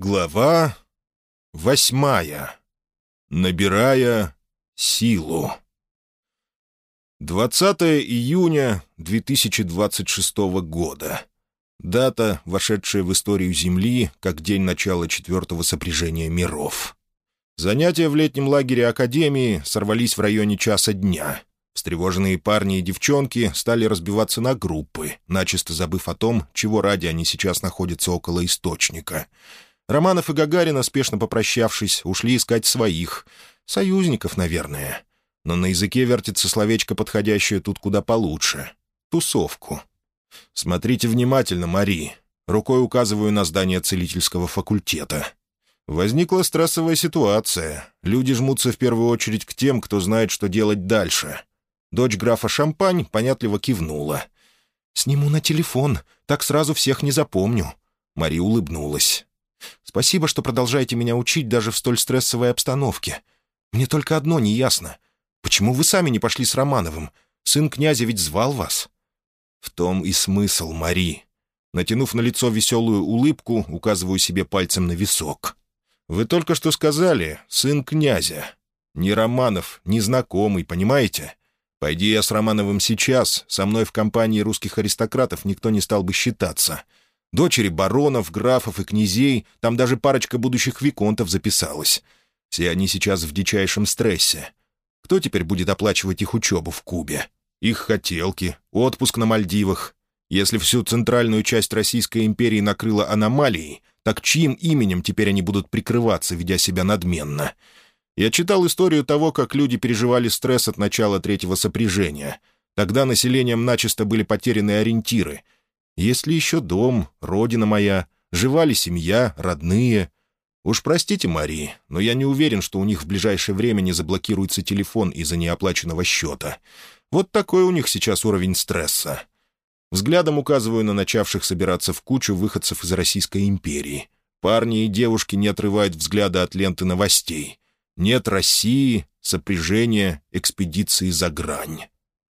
Глава восьмая. Набирая силу. 20 июня 2026 года. Дата, вошедшая в историю Земли, как день начала четвертого сопряжения миров. Занятия в летнем лагере Академии сорвались в районе часа дня. Встревоженные парни и девчонки стали разбиваться на группы, начисто забыв о том, чего ради они сейчас находятся около источника — Романов и Гагарина, спешно попрощавшись, ушли искать своих. Союзников, наверное. Но на языке вертится словечко, подходящее тут куда получше. Тусовку. Смотрите внимательно, Мари. Рукой указываю на здание целительского факультета. Возникла стрессовая ситуация. Люди жмутся в первую очередь к тем, кто знает, что делать дальше. Дочь графа Шампань понятливо кивнула. «Сниму на телефон, так сразу всех не запомню». Мари улыбнулась. Спасибо, что продолжаете меня учить даже в столь стрессовой обстановке. Мне только одно неясно. Почему вы сами не пошли с Романовым? Сын князя ведь звал вас». «В том и смысл, Мари». Натянув на лицо веселую улыбку, указываю себе пальцем на висок. «Вы только что сказали, сын князя. Ни Романов, ни знакомый, понимаете? Пойди я с Романовым сейчас, со мной в компании русских аристократов никто не стал бы считаться. Дочери баронов, графов и князей, там даже парочка будущих виконтов записалась. Все они сейчас в дичайшем стрессе. Кто теперь будет оплачивать их учебу в Кубе? Их хотелки, отпуск на Мальдивах. Если всю центральную часть Российской империи накрыло аномалией, так чьим именем теперь они будут прикрываться, ведя себя надменно? Я читал историю того, как люди переживали стресс от начала третьего сопряжения. Тогда населением начисто были потеряны ориентиры — есть ли еще дом, родина моя, жива ли семья, родные? Уж простите, Мари, но я не уверен, что у них в ближайшее время не заблокируется телефон из-за неоплаченного счета. Вот такой у них сейчас уровень стресса. Взглядом указываю на начавших собираться в кучу выходцев из Российской империи. Парни и девушки не отрывают взгляда от ленты новостей. Нет России, сопряжения, экспедиции за грань.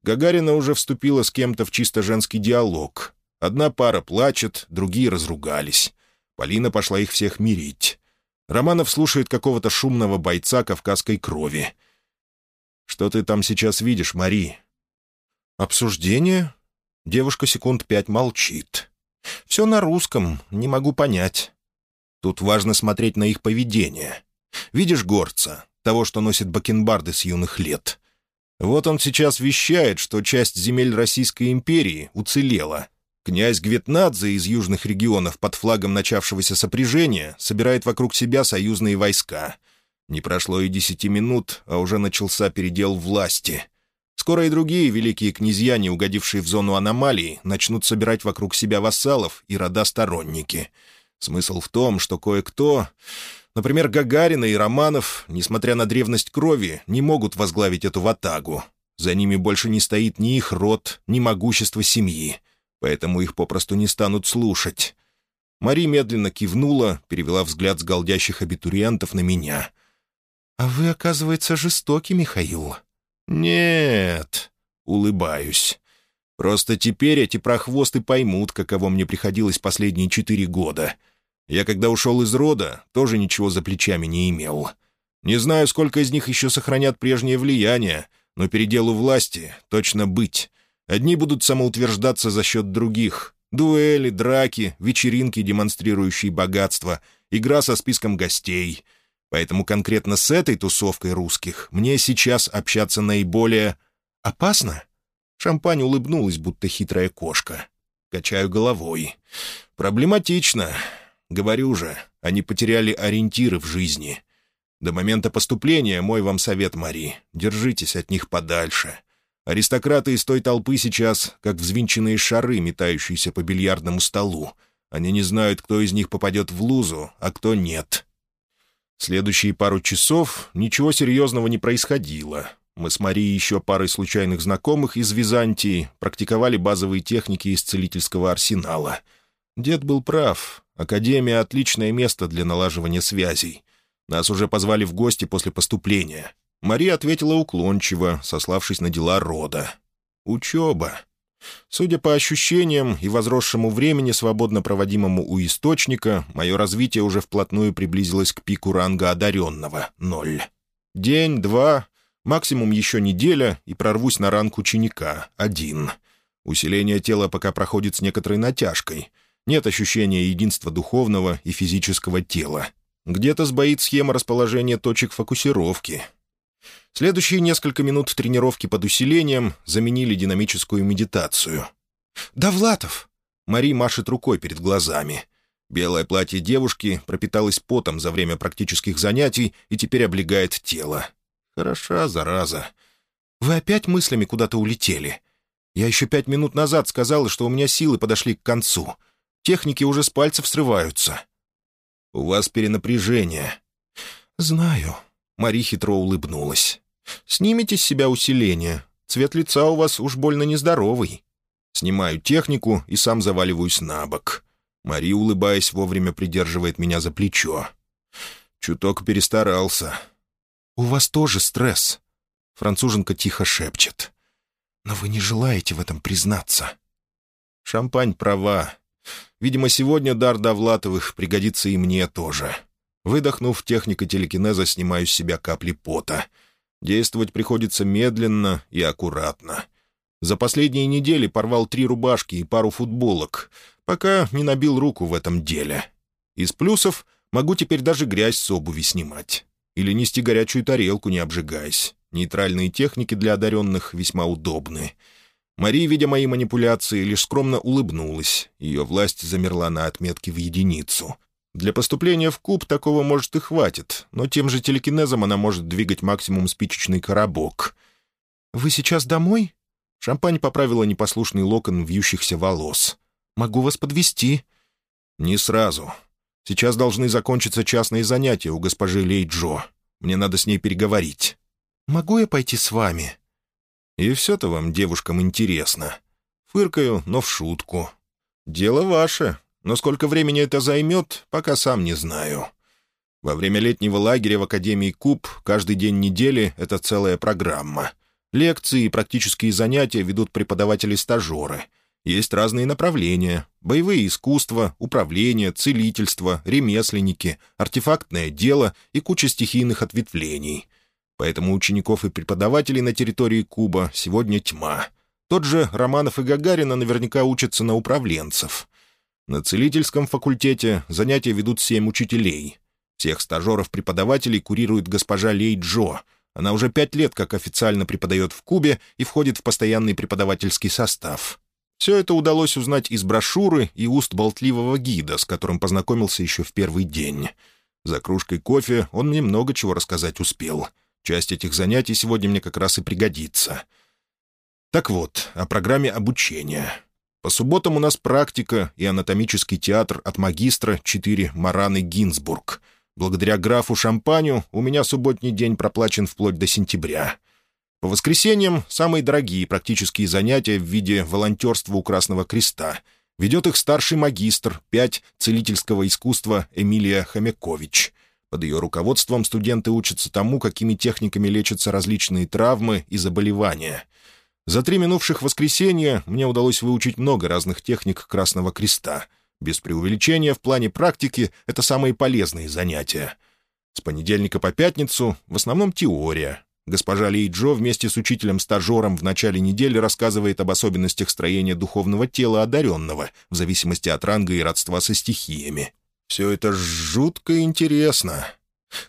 Гагарина уже вступила с кем-то в чисто женский диалог. Одна пара плачет, другие разругались. Полина пошла их всех мирить. Романов слушает какого-то шумного бойца кавказской крови. «Что ты там сейчас видишь, Мари?» «Обсуждение?» Девушка секунд пять молчит. «Все на русском, не могу понять. Тут важно смотреть на их поведение. Видишь горца, того, что носит бакенбарды с юных лет? Вот он сейчас вещает, что часть земель Российской империи уцелела, Князь Гветнадзе из южных регионов под флагом начавшегося сопряжения собирает вокруг себя союзные войска. Не прошло и десяти минут, а уже начался передел власти. Скоро и другие великие князья, не угодившие в зону аномалии, начнут собирать вокруг себя вассалов и рода-сторонники. Смысл в том, что кое-кто, например, Гагарина и Романов, несмотря на древность крови, не могут возглавить эту ватагу. За ними больше не стоит ни их род, ни могущество семьи поэтому их попросту не станут слушать. Мари медленно кивнула, перевела взгляд с голдящих абитуриентов на меня. «А вы, оказывается, жестокий, Михаил?» «Нет», — улыбаюсь. «Просто теперь эти прохвосты поймут, каково мне приходилось последние четыре года. Я, когда ушел из рода, тоже ничего за плечами не имел. Не знаю, сколько из них еще сохранят прежнее влияние, но переделу власти точно быть. Одни будут самоутверждаться за счет других. Дуэли, драки, вечеринки, демонстрирующие богатство, игра со списком гостей. Поэтому конкретно с этой тусовкой русских мне сейчас общаться наиболее... Опасно? Шампань улыбнулась, будто хитрая кошка. Качаю головой. Проблематично. Говорю же, они потеряли ориентиры в жизни. До момента поступления мой вам совет, Мари. Держитесь от них подальше. Аристократы из той толпы сейчас, как взвинченные шары, метающиеся по бильярдному столу. Они не знают, кто из них попадет в лузу, а кто нет. Следующие пару часов ничего серьезного не происходило. Мы с Марией еще парой случайных знакомых из Византии практиковали базовые техники из целительского арсенала. Дед был прав. Академия — отличное место для налаживания связей. Нас уже позвали в гости после поступления. Мария ответила уклончиво, сославшись на дела рода. «Учеба». Судя по ощущениям и возросшему времени, свободно проводимому у источника, мое развитие уже вплотную приблизилось к пику ранга одаренного — ноль. День, два, максимум еще неделя, и прорвусь на ранг ученика — один. Усиление тела пока проходит с некоторой натяжкой. Нет ощущения единства духовного и физического тела. Где-то сбоит схема расположения точек фокусировки. Следующие несколько минут тренировки под усилением заменили динамическую медитацию. «Довлатов!» Мари машет рукой перед глазами. Белое платье девушки пропиталось потом за время практических занятий и теперь облегает тело. Хороша, зараза. «Вы опять мыслями куда-то улетели? Я еще пять минут назад сказала, что у меня силы подошли к концу. Техники уже с пальцев срываются». «У вас перенапряжение». «Знаю». Мари хитро улыбнулась. «Снимите с себя усиление. Цвет лица у вас уж больно нездоровый». Снимаю технику и сам заваливаюсь на бок. Мари, улыбаясь, вовремя придерживает меня за плечо. Чуток перестарался. «У вас тоже стресс», — француженка тихо шепчет. «Но вы не желаете в этом признаться». Шампань права. Видимо, сегодня дар Довлатовых пригодится и мне тоже. Выдохнув, техника телекинеза снимаю с себя капли пота. Действовать приходится медленно и аккуратно. За последние недели порвал три рубашки и пару футболок, пока не набил руку в этом деле. Из плюсов могу теперь даже грязь с обуви снимать. Или нести горячую тарелку, не обжигаясь. Нейтральные техники для одаренных весьма удобны. Мария, видя мои манипуляции, лишь скромно улыбнулась. Ее власть замерла на отметке в единицу. Для поступления в куб такого, может, и хватит, но тем же телекинезом она может двигать максимум спичечный коробок. «Вы сейчас домой?» Шампань поправила непослушный локон вьющихся волос. «Могу вас подвести. «Не сразу. Сейчас должны закончиться частные занятия у госпожи Лей Джо. Мне надо с ней переговорить». «Могу я пойти с вами?» «И все-то вам, девушкам, интересно. Фыркаю, но в шутку. Дело ваше, но сколько времени это займет, пока сам не знаю. Во время летнего лагеря в Академии Куб каждый день недели — это целая программа. Лекции и практические занятия ведут преподаватели-стажеры. Есть разные направления — боевые искусства, управление, целительство, ремесленники, артефактное дело и куча стихийных ответвлений — Поэтому учеников и преподавателей на территории Куба сегодня тьма. Тот же Романов и Гагарина наверняка учатся на управленцев. На целительском факультете занятия ведут семь учителей. Всех стажеров-преподавателей курирует госпожа Лей Джо. Она уже пять лет как официально преподает в Кубе и входит в постоянный преподавательский состав. Все это удалось узнать из брошюры и уст болтливого гида, с которым познакомился еще в первый день. За кружкой кофе он мне много чего рассказать успел — Часть этих занятий сегодня мне как раз и пригодится. Так вот, о программе обучения. По субботам у нас практика и анатомический театр от магистра 4 Мараны Гинзбург. Благодаря графу Шампаню у меня субботний день проплачен вплоть до сентября. По воскресеньям самые дорогие практические занятия в виде волонтерства у Красного Креста. Ведет их старший магистр, 5 целительского искусства Эмилия Хомякович — под ее руководством студенты учатся тому, какими техниками лечатся различные травмы и заболевания. За три минувших воскресенья мне удалось выучить много разных техник Красного Креста. Без преувеличения, в плане практики это самые полезные занятия. С понедельника по пятницу в основном теория. Госпожа Ли Джо вместе с учителем-стажером в начале недели рассказывает об особенностях строения духовного тела одаренного в зависимости от ранга и родства со стихиями. Все это жутко интересно.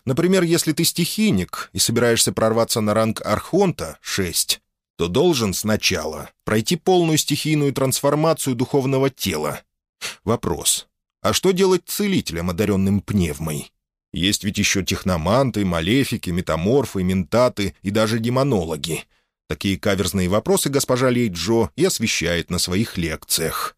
Например, если ты стихийник и собираешься прорваться на ранг Архонта 6, то должен сначала пройти полную стихийную трансформацию духовного тела. Вопрос. А что делать целителям, одаренным пневмой? Есть ведь еще техноманты, малефики, метаморфы, ментаты и даже демонологи. Такие каверзные вопросы госпожа Лейджо и освещает на своих лекциях.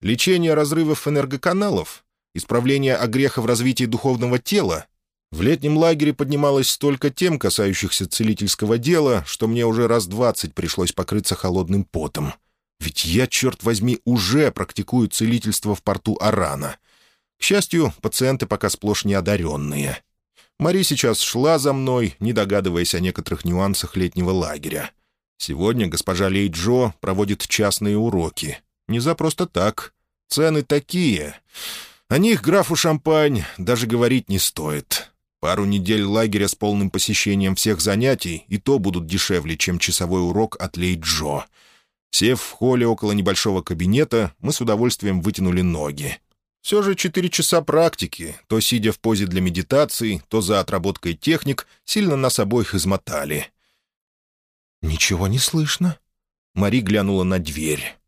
Лечение разрывов энергоканалов исправление огреха в развитии духовного тела. В летнем лагере поднималось столько тем, касающихся целительского дела, что мне уже раз двадцать пришлось покрыться холодным потом. Ведь я, черт возьми, уже практикую целительство в порту Арана. К счастью, пациенты пока сплошь неодаренные. Мари сейчас шла за мной, не догадываясь о некоторых нюансах летнего лагеря. Сегодня госпожа Лей Джо проводит частные уроки. Не за просто так. Цены такие. О них графу Шампань даже говорить не стоит. Пару недель лагеря с полным посещением всех занятий и то будут дешевле, чем часовой урок от Лей Джо. Сев в холле около небольшого кабинета, мы с удовольствием вытянули ноги. Все же четыре часа практики, то сидя в позе для медитации, то за отработкой техник, сильно нас обоих измотали. «Ничего не слышно?» Мари глянула на дверь.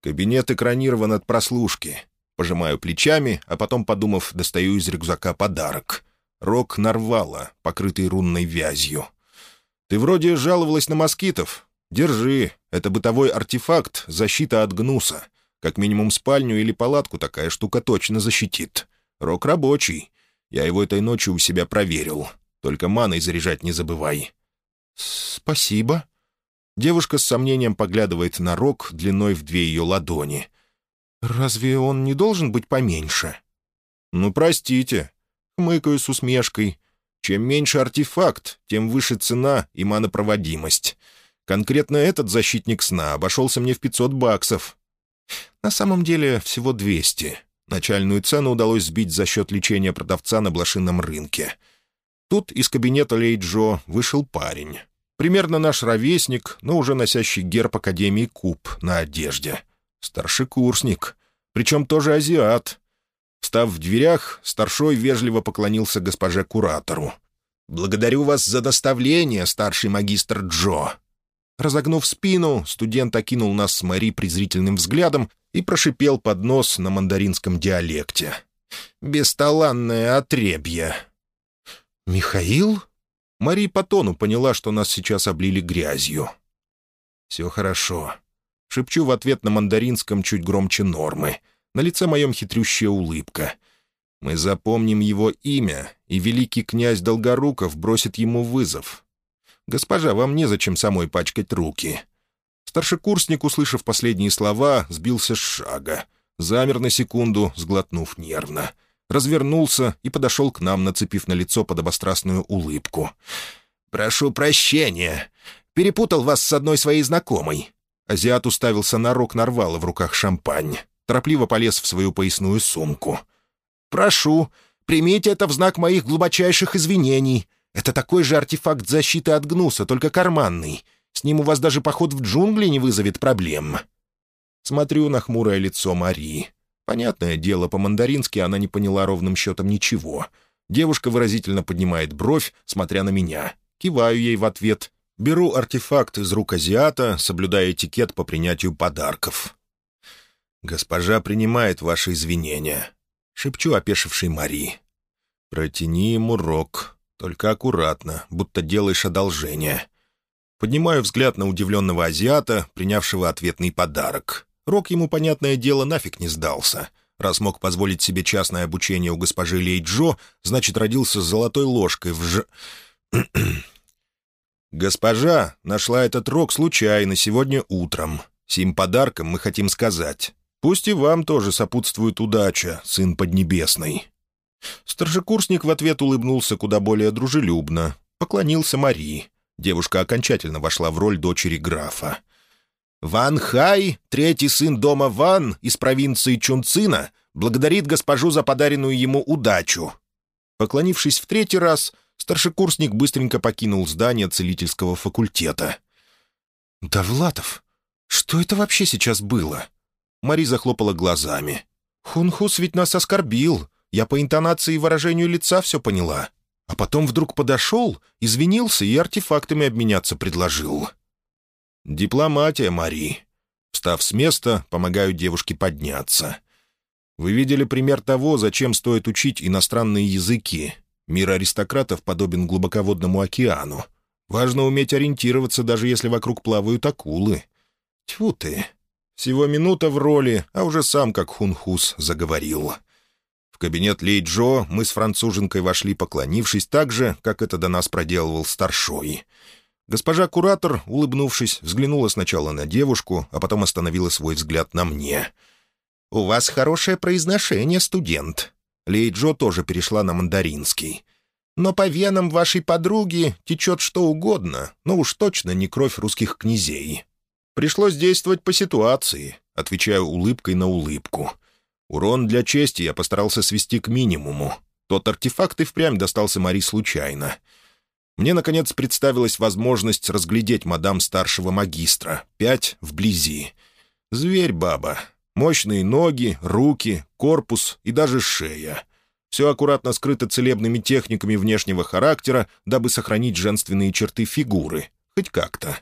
Кабинет экранирован от прослушки. Пожимаю плечами, а потом, подумав, достаю из рюкзака подарок. Рог нарвала, покрытый рунной вязью. «Ты вроде жаловалась на москитов. «Держи. Это бытовой артефакт, защита от гнуса. Как минимум спальню или палатку такая штука точно защитит. Рок рабочий. Я его этой ночью у себя проверил. Только маной заряжать не забывай». «Спасибо». Девушка с сомнением поглядывает на рог длиной в две ее ладони. «Разве он не должен быть поменьше?» «Ну, простите». Хмыкаю с усмешкой. «Чем меньше артефакт, тем выше цена и манопроводимость. Конкретно этот защитник сна обошелся мне в 500 баксов. На самом деле всего 200. Начальную цену удалось сбить за счет лечения продавца на блошином рынке. Тут из кабинета Лей Джо вышел парень. Примерно наш ровесник, но уже носящий герб Академии Куб на одежде. Старший курсник. Причем тоже азиат. Встав в дверях, старшой вежливо поклонился госпоже куратору. «Благодарю вас за доставление, старший магистр Джо. Разогнув спину, студент окинул нас с Мари презрительным взглядом и прошипел под нос на мандаринском диалекте. «Бесталанное отребье!» «Михаил?» Мари по тону поняла, что нас сейчас облили грязью. «Все хорошо». Шепчу в ответ на мандаринском чуть громче нормы. На лице моем хитрющая улыбка. «Мы запомним его имя, и великий князь Долгоруков бросит ему вызов. «Госпожа, вам незачем самой пачкать руки». Старшекурсник, услышав последние слова, сбился с шага. Замер на секунду, сглотнув нервно. Развернулся и подошел к нам, нацепив на лицо подобострастную улыбку. «Прошу прощения. Перепутал вас с одной своей знакомой». Азиат уставился на рог нарвала в руках шампань. Торопливо полез в свою поясную сумку. «Прошу, примите это в знак моих глубочайших извинений. Это такой же артефакт защиты от гнуса, только карманный. С ним у вас даже поход в джунгли не вызовет проблем». Смотрю на хмурое лицо Марии. Понятное дело, по-мандарински она не поняла ровным счетом ничего. Девушка выразительно поднимает бровь, смотря на меня. Киваю ей в ответ. Беру артефакт из рук азиата, соблюдая этикет по принятию подарков. «Госпожа принимает ваши извинения», — шепчу опешившей Марии. «Протяни ему рог», только аккуратно, будто делаешь одолжение. Поднимаю взгляд на удивленного азиата, принявшего ответный подарок. Рок ему, понятное дело, нафиг не сдался. Раз мог позволить себе частное обучение у госпожи Лей Джо, значит, родился с золотой ложкой в ж... «Госпожа нашла этот рок случайно сегодня утром. Сим подарком мы хотим сказать. Пусть и вам тоже сопутствует удача, сын Поднебесный». Старшекурсник в ответ улыбнулся куда более дружелюбно, поклонился Марии. Девушка окончательно вошла в роль дочери графа. «Ван Хай, третий сын дома Ван из провинции Чунцина, благодарит госпожу за подаренную ему удачу». Поклонившись в третий раз, старшекурсник быстренько покинул здание целительского факультета. «Давлатов, что это вообще сейчас было?» Мари захлопала глазами. «Хунхус ведь нас оскорбил. Я по интонации и выражению лица все поняла. А потом вдруг подошел, извинился и артефактами обменяться предложил. «Дипломатия, Мари». Встав с места, помогаю девушке подняться. Вы видели пример того, зачем стоит учить иностранные языки. Мир аристократов подобен глубоководному океану. Важно уметь ориентироваться, даже если вокруг плавают акулы. Тьфу ты. Всего минута в роли, а уже сам как хунхус заговорил. В кабинет Лей Джо мы с француженкой вошли, поклонившись так же, как это до нас проделывал старшой. Госпожа куратор, улыбнувшись, взглянула сначала на девушку, а потом остановила свой взгляд на мне. «У вас хорошее произношение, студент». Лей Джо тоже перешла на мандаринский. Но по венам вашей подруги течет что угодно, но уж точно не кровь русских князей. Пришлось действовать по ситуации, отвечаю улыбкой на улыбку. Урон для чести я постарался свести к минимуму. Тот артефакт и впрямь достался Мари случайно. Мне, наконец, представилась возможность разглядеть мадам старшего магистра, пять вблизи. Зверь баба. Мощные ноги, руки, корпус и даже шея. Все аккуратно скрыто целебными техниками внешнего характера, дабы сохранить женственные черты фигуры. Хоть как-то.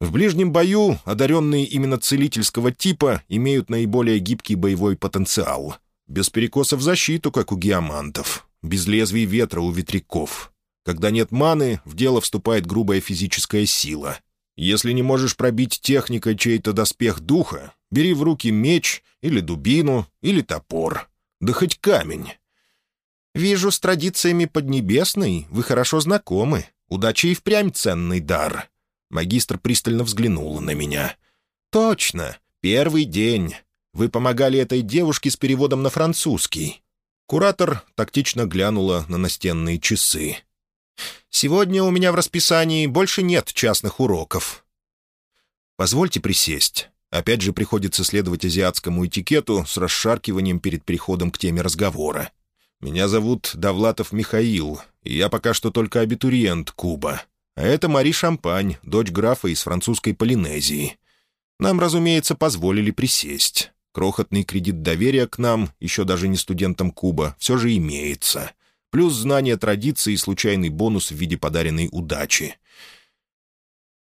В ближнем бою одаренные именно целительского типа имеют наиболее гибкий боевой потенциал. Без перекосов защиту, как у геомантов. Без лезвий ветра у ветряков. Когда нет маны, в дело вступает грубая физическая сила. Если не можешь пробить техникой чей-то доспех духа, бери в руки меч или дубину или топор. Да хоть камень. «Вижу, с традициями Поднебесной вы хорошо знакомы. Удача и впрямь ценный дар». Магистр пристально взглянула на меня. «Точно. Первый день. Вы помогали этой девушке с переводом на французский». Куратор тактично глянула на настенные часы. Сегодня у меня в расписании больше нет частных уроков». «Позвольте присесть». Опять же приходится следовать азиатскому этикету с расшаркиванием перед переходом к теме разговора. «Меня зовут Давлатов Михаил, и я пока что только абитуриент Куба. А это Мари Шампань, дочь графа из французской Полинезии. Нам, разумеется, позволили присесть. Крохотный кредит доверия к нам, еще даже не студентам Куба, все же имеется плюс знание традиции и случайный бонус в виде подаренной удачи.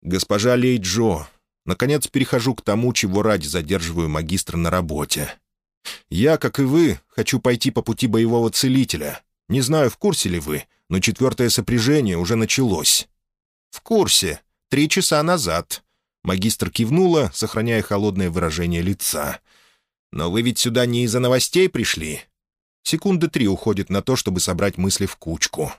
«Госпожа Лей Джо, наконец перехожу к тому, чего ради задерживаю магистра на работе. Я, как и вы, хочу пойти по пути боевого целителя. Не знаю, в курсе ли вы, но четвертое сопряжение уже началось». «В курсе. Три часа назад». Магистр кивнула, сохраняя холодное выражение лица. «Но вы ведь сюда не из-за новостей пришли. Секунды три уходит на то, чтобы собрать мысли в кучку.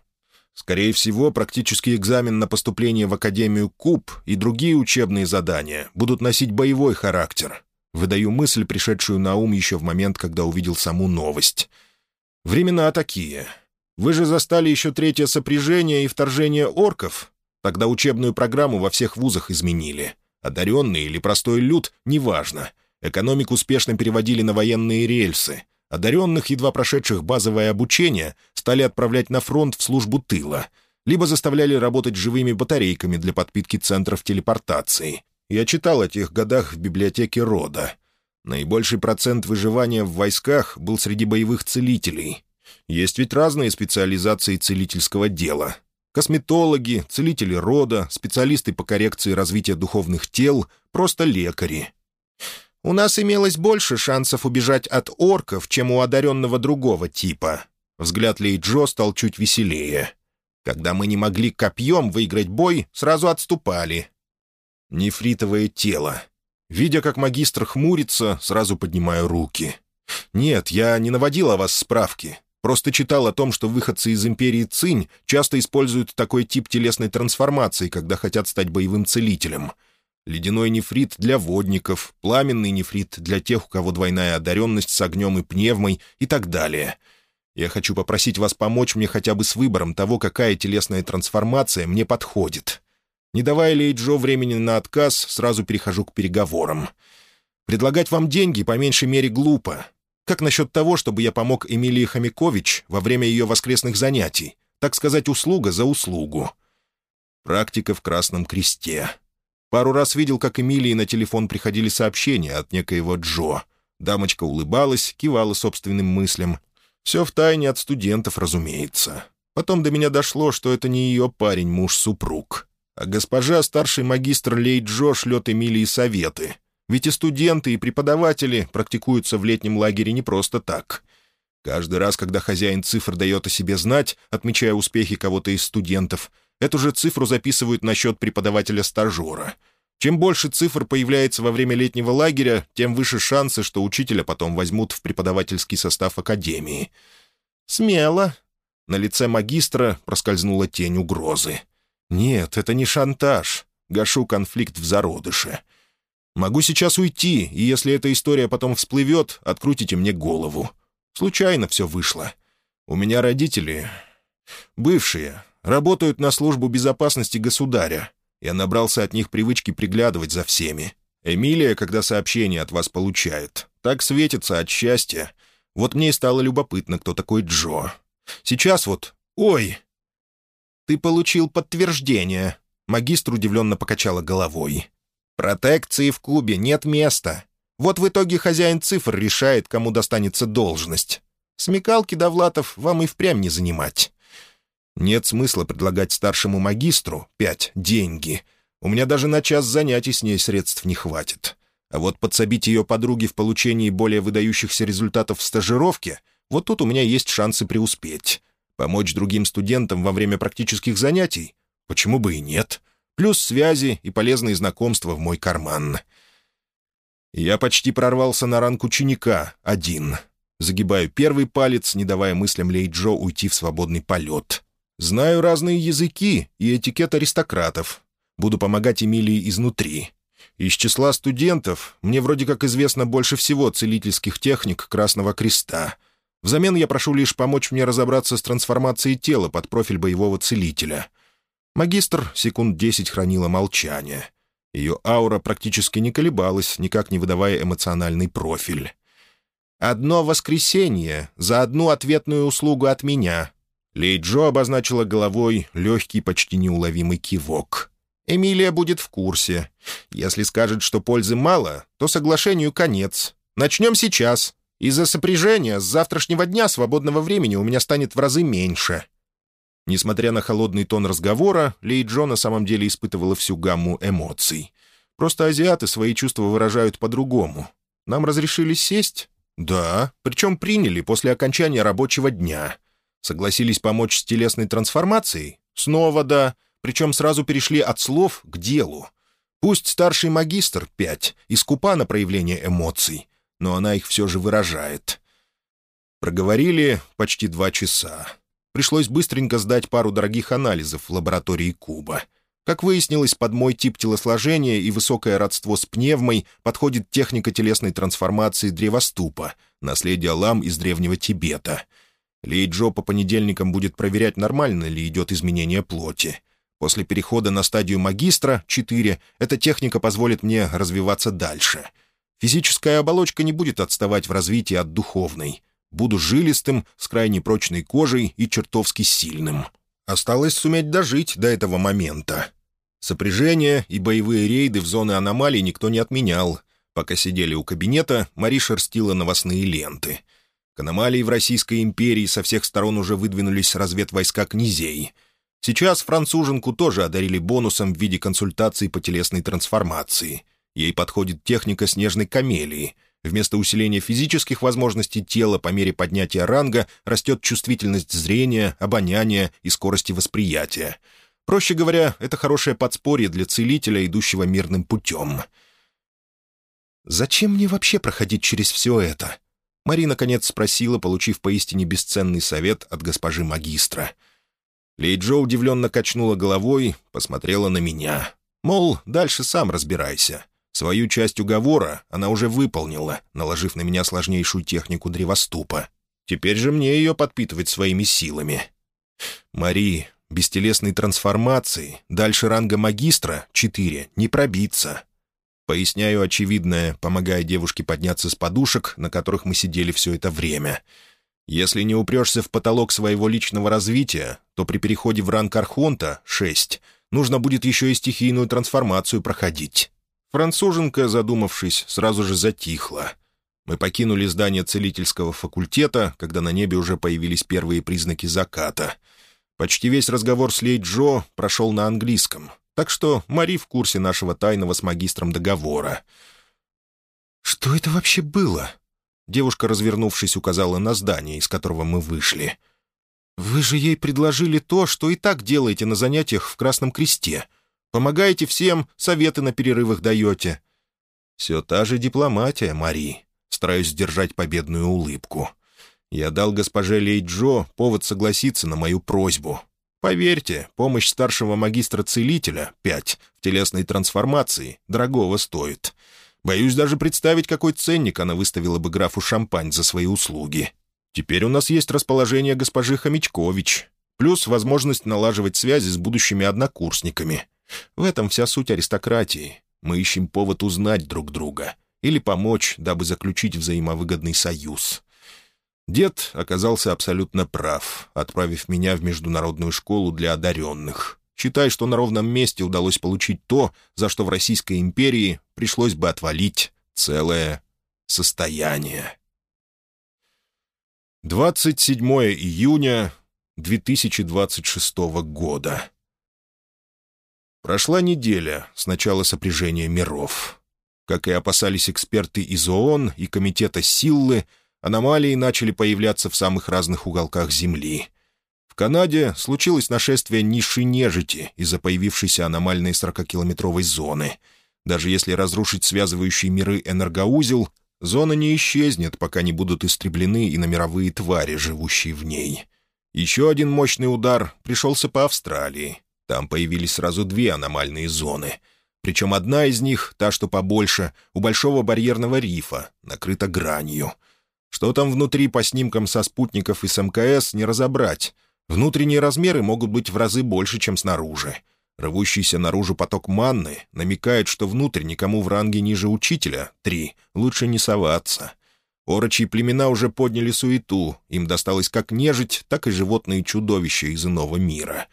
Скорее всего, практический экзамен на поступление в Академию КУП и другие учебные задания будут носить боевой характер. Выдаю мысль, пришедшую на ум еще в момент, когда увидел саму новость. Времена такие. Вы же застали еще третье сопряжение и вторжение орков? Тогда учебную программу во всех вузах изменили. Одаренный или простой люд — неважно. Экономику успешно переводили на военные рельсы — Одаренных, едва прошедших базовое обучение, стали отправлять на фронт в службу тыла, либо заставляли работать живыми батарейками для подпитки центров телепортации. Я читал о тех годах в библиотеке рода. Наибольший процент выживания в войсках был среди боевых целителей. Есть ведь разные специализации целительского дела. Косметологи, целители рода, специалисты по коррекции развития духовных тел, просто лекари. У нас имелось больше шансов убежать от орков, чем у одаренного другого типа. Взгляд Лей Джо стал чуть веселее. Когда мы не могли копьем выиграть бой, сразу отступали. Нефритовое тело. Видя, как магистр хмурится, сразу поднимаю руки. «Нет, я не наводил о вас справки. Просто читал о том, что выходцы из империи Цинь часто используют такой тип телесной трансформации, когда хотят стать боевым целителем. Ледяной нефрит для водников, пламенный нефрит для тех, у кого двойная одаренность с огнем и пневмой и так далее. Я хочу попросить вас помочь мне хотя бы с выбором того, какая телесная трансформация мне подходит. Не давая Лей Джо времени на отказ, сразу перехожу к переговорам. Предлагать вам деньги по меньшей мере глупо. Как насчет того, чтобы я помог Эмилии Хомякович во время ее воскресных занятий? Так сказать, услуга за услугу. Практика в Красном Кресте. Пару раз видел, как Эмилии на телефон приходили сообщения от некоего Джо. Дамочка улыбалась, кивала собственным мыслям. Все в тайне от студентов, разумеется. Потом до меня дошло, что это не ее парень, муж-супруг. А госпожа, старший магистр Лей Джо, шлет Эмилии советы. Ведь и студенты, и преподаватели практикуются в летнем лагере не просто так. Каждый раз, когда хозяин цифр дает о себе знать, отмечая успехи кого-то из студентов — Эту же цифру записывают на счет преподавателя-стажера. Чем больше цифр появляется во время летнего лагеря, тем выше шансы, что учителя потом возьмут в преподавательский состав академии. «Смело». На лице магистра проскользнула тень угрозы. «Нет, это не шантаж. Гашу конфликт в зародыше. Могу сейчас уйти, и если эта история потом всплывет, открутите мне голову. Случайно все вышло. У меня родители «Бывшие. Работают на службу безопасности государя. Я набрался от них привычки приглядывать за всеми. Эмилия, когда сообщение от вас получает, так светится от счастья. Вот мне и стало любопытно, кто такой Джо. Сейчас вот... Ой!» «Ты получил подтверждение», — магистр удивленно покачала головой. «Протекции в клубе нет места. Вот в итоге хозяин цифр решает, кому достанется должность. Смекалки Довлатов вам и впрямь не занимать. Нет смысла предлагать старшему магистру пять деньги. У меня даже на час занятий с ней средств не хватит. А вот подсобить ее подруге в получении более выдающихся результатов в стажировке — вот тут у меня есть шансы преуспеть. Помочь другим студентам во время практических занятий? Почему бы и нет? Плюс связи и полезные знакомства в мой карман. Я почти прорвался на ранг ученика, один. Загибаю первый палец, не давая мыслям Лей Джо уйти в свободный полет. Знаю разные языки и этикет аристократов. Буду помогать Эмилии изнутри. Из числа студентов мне вроде как известно больше всего целительских техник Красного Креста. Взамен я прошу лишь помочь мне разобраться с трансформацией тела под профиль боевого целителя. Магистр секунд десять хранила молчание. Ее аура практически не колебалась, никак не выдавая эмоциональный профиль. «Одно воскресенье за одну ответную услугу от меня», Лей Джо обозначила головой легкий, почти неуловимый кивок. «Эмилия будет в курсе. Если скажет, что пользы мало, то соглашению конец. Начнем сейчас. Из-за сопряжения с завтрашнего дня свободного времени у меня станет в разы меньше». Несмотря на холодный тон разговора, Лей Джо на самом деле испытывала всю гамму эмоций. Просто азиаты свои чувства выражают по-другому. Нам разрешили сесть? Да, причем приняли после окончания рабочего дня. Согласились помочь с телесной трансформацией? Снова да, причем сразу перешли от слов к делу. Пусть старший магистр, пять, и скупа на проявление эмоций, но она их все же выражает. Проговорили почти два часа. Пришлось быстренько сдать пару дорогих анализов в лаборатории Куба. Как выяснилось, под мой тип телосложения и высокое родство с пневмой подходит техника телесной трансформации древоступа, наследие лам из Древнего Тибета — Лей Джо по понедельникам будет проверять, нормально ли идет изменение плоти. После перехода на стадию магистра, 4, эта техника позволит мне развиваться дальше. Физическая оболочка не будет отставать в развитии от духовной. Буду жилистым, с крайне прочной кожей и чертовски сильным. Осталось суметь дожить до этого момента. Сопряжение и боевые рейды в зоны аномалий никто не отменял. Пока сидели у кабинета, Мари шерстила новостные ленты — к аномалии в Российской империи со всех сторон уже выдвинулись разведвойска князей. Сейчас француженку тоже одарили бонусом в виде консультаций по телесной трансформации. Ей подходит техника снежной камелии. Вместо усиления физических возможностей тела по мере поднятия ранга растет чувствительность зрения, обоняния и скорости восприятия. Проще говоря, это хорошее подспорье для целителя, идущего мирным путем. «Зачем мне вообще проходить через все это?» Мари, наконец, спросила, получив поистине бесценный совет от госпожи магистра. Лейджо удивленно качнула головой, посмотрела на меня. Мол, дальше сам разбирайся. Свою часть уговора она уже выполнила, наложив на меня сложнейшую технику древоступа. Теперь же мне ее подпитывать своими силами. Мари, без телесной трансформации, дальше ранга магистра, четыре, не пробиться. Поясняю очевидное, помогая девушке подняться с подушек, на которых мы сидели все это время. Если не упрешься в потолок своего личного развития, то при переходе в ранг Архонта, 6, нужно будет еще и стихийную трансформацию проходить. Француженка, задумавшись, сразу же затихла. Мы покинули здание целительского факультета, когда на небе уже появились первые признаки заката. Почти весь разговор с Лей Джо прошел на английском — так что Мари в курсе нашего тайного с магистром договора. «Что это вообще было?» Девушка, развернувшись, указала на здание, из которого мы вышли. «Вы же ей предложили то, что и так делаете на занятиях в Красном Кресте. Помогаете всем, советы на перерывах даете». «Все та же дипломатия, Мари», — стараюсь сдержать победную улыбку. «Я дал госпоже Лей Джо повод согласиться на мою просьбу. Поверьте, помощь старшего магистра-целителя, 5, в телесной трансформации, дорогого стоит. Боюсь даже представить, какой ценник она выставила бы графу Шампань за свои услуги. Теперь у нас есть расположение госпожи Хомячкович. Плюс возможность налаживать связи с будущими однокурсниками. В этом вся суть аристократии. Мы ищем повод узнать друг друга или помочь, дабы заключить взаимовыгодный союз. Дед оказался абсолютно прав, отправив меня в международную школу для одаренных. Считай, что на ровном месте удалось получить то, за что в Российской империи пришлось бы отвалить целое состояние. 27 июня 2026 года. Прошла неделя с начала сопряжения миров. Как и опасались эксперты из ООН и Комитета Силлы, аномалии начали появляться в самых разных уголках Земли. В Канаде случилось нашествие низшей нежити из-за появившейся аномальной 40-километровой зоны. Даже если разрушить связывающие миры энергоузел, зона не исчезнет, пока не будут истреблены и на твари, живущие в ней. Еще один мощный удар пришелся по Австралии. Там появились сразу две аномальные зоны — причем одна из них, та, что побольше, у Большого барьерного рифа, накрыта гранью. Что там внутри по снимкам со спутников и с МКС, не разобрать. Внутренние размеры могут быть в разы больше, чем снаружи. Рвущийся наружу поток манны намекает, что внутрь никому в ранге ниже учителя, три, лучше не соваться. Орочьи племена уже подняли суету, им досталось как нежить, так и животные чудовища из иного мира.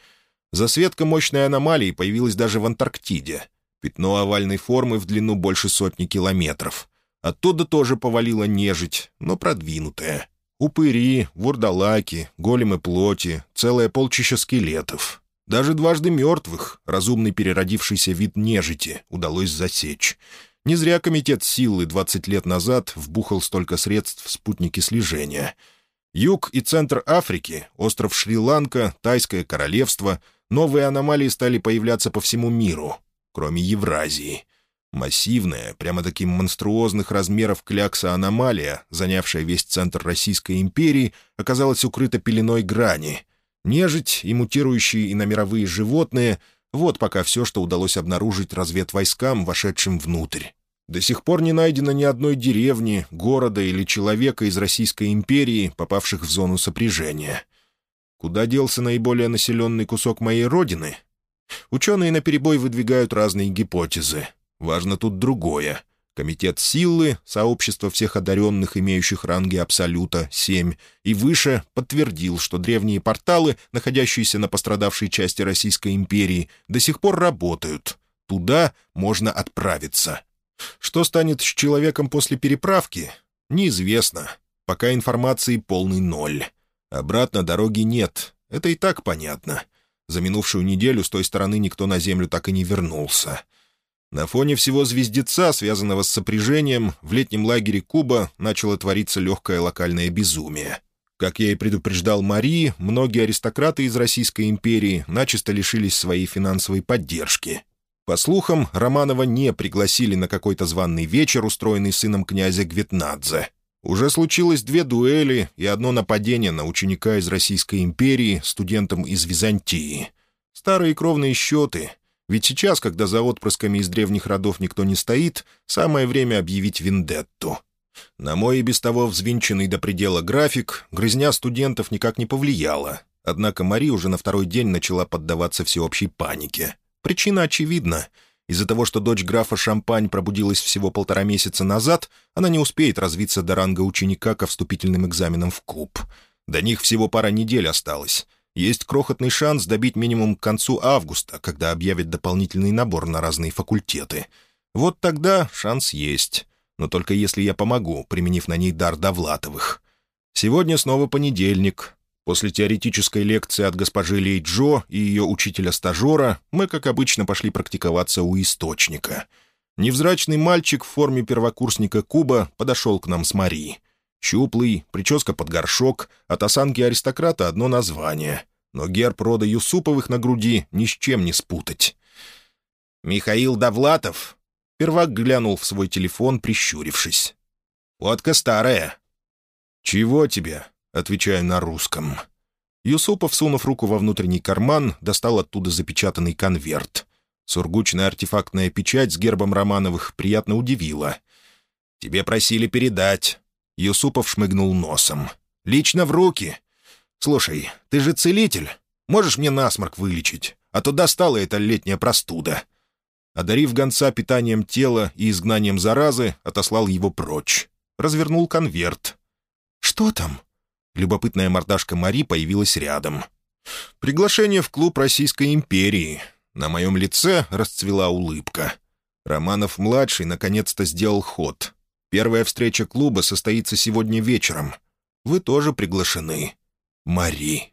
Засветка мощной аномалии появилась даже в Антарктиде. Пятно овальной формы в длину больше сотни километров. Оттуда тоже повалила нежить, но продвинутая. Упыри, вурдалаки, големы плоти, целое полчища скелетов. Даже дважды мертвых, разумный переродившийся вид нежити, удалось засечь. Не зря комитет силы 20 лет назад вбухал столько средств в спутники слежения. Юг и центр Африки, остров Шри-Ланка, Тайское королевство — новые аномалии стали появляться по всему миру, кроме Евразии. Массивная, прямо таким монструозных размеров клякса-аномалия, занявшая весь центр Российской империи, оказалась укрыта пеленой грани. Нежить и мутирующие иномировые животные — вот пока все, что удалось обнаружить разведвойскам, вошедшим внутрь. До сих пор не найдено ни одной деревни, города или человека из Российской империи, попавших в зону сопряжения. Куда делся наиболее населенный кусок моей родины? Ученые наперебой выдвигают разные гипотезы. Важно тут другое. Комитет силы, сообщество всех одаренных, имеющих ранги Абсолюта, 7, и выше, подтвердил, что древние порталы, находящиеся на пострадавшей части Российской империи, до сих пор работают. Туда можно отправиться. Что станет с человеком после переправки? Неизвестно. Пока информации полный ноль. Обратно дороги нет. Это и так понятно. За минувшую неделю с той стороны никто на Землю так и не вернулся. На фоне всего звездеца, связанного с сопряжением, в летнем лагере Куба начало твориться легкое локальное безумие. Как я и предупреждал Марии, многие аристократы из Российской империи начисто лишились своей финансовой поддержки. По слухам, Романова не пригласили на какой-то званный вечер, устроенный сыном князя Гветнадзе. Уже случилось две дуэли и одно нападение на ученика из Российской империи студентом из Византии. Старые кровные счеты. Ведь сейчас, когда за отпрысками из древних родов никто не стоит, самое время объявить вендетту. На мой и без того взвинченный до предела график грызня студентов никак не повлияла. Однако Мари уже на второй день начала поддаваться всеобщей панике. Причина очевидна — из-за того, что дочь графа Шампань пробудилась всего полтора месяца назад, она не успеет развиться до ранга ученика ко вступительным экзаменам в клуб. До них всего пара недель осталось. Есть крохотный шанс добить минимум к концу августа, когда объявят дополнительный набор на разные факультеты. Вот тогда шанс есть. Но только если я помогу, применив на ней дар Довлатовых. Сегодня снова понедельник. После теоретической лекции от госпожи Лей Джо и ее учителя-стажера мы, как обычно, пошли практиковаться у источника. Невзрачный мальчик в форме первокурсника Куба подошел к нам с Мари. Щуплый, прическа под горшок, от осанки аристократа одно название. Но герб рода Юсуповых на груди ни с чем не спутать. «Михаил Довлатов?» Первак глянул в свой телефон, прищурившись. «Водка старая». «Чего тебе?» Отвечаю на русском. Юсупов, сунув руку во внутренний карман, достал оттуда запечатанный конверт. Сургучная артефактная печать с гербом Романовых приятно удивила. «Тебе просили передать». Юсупов шмыгнул носом. «Лично в руки. Слушай, ты же целитель. Можешь мне насморк вылечить, а то достала эта летняя простуда». Одарив гонца питанием тела и изгнанием заразы, отослал его прочь. Развернул конверт. «Что там?» Любопытная мордашка Мари появилась рядом. «Приглашение в клуб Российской империи». На моем лице расцвела улыбка. Романов-младший наконец-то сделал ход. Первая встреча клуба состоится сегодня вечером. Вы тоже приглашены. Мари.